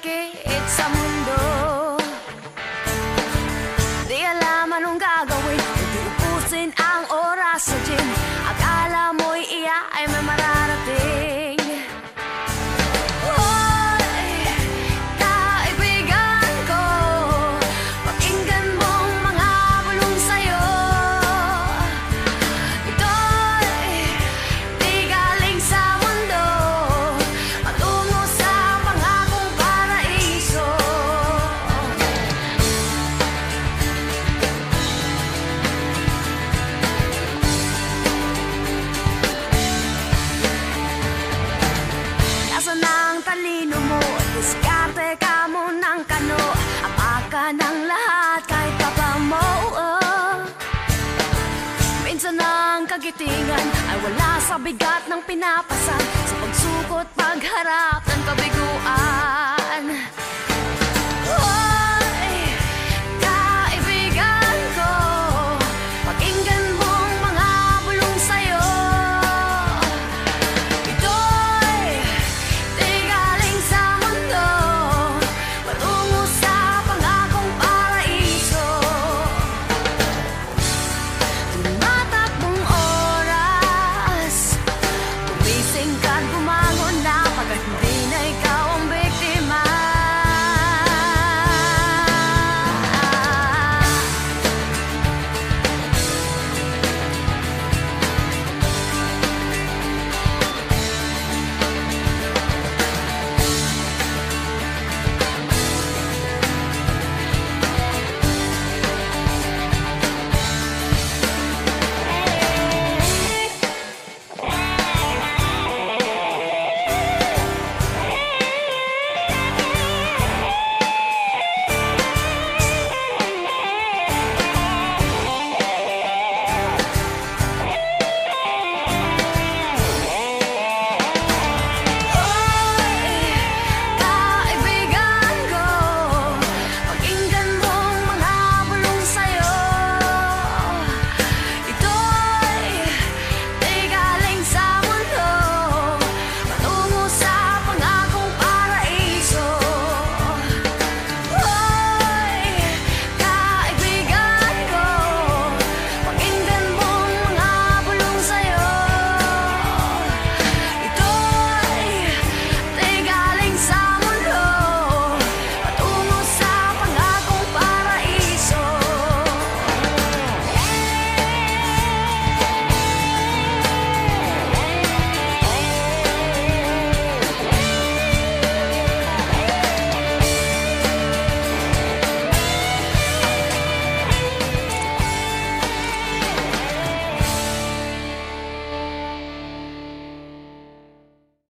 magkadikit sa mundo. Di alam anong gagawin. Hindi ang oras sa gym. Lahat kahit pa mo oh. Minsan ang kagitingan ay wala sa bigat ng pinapasan Sa pagsukot pagharap ng kabiguan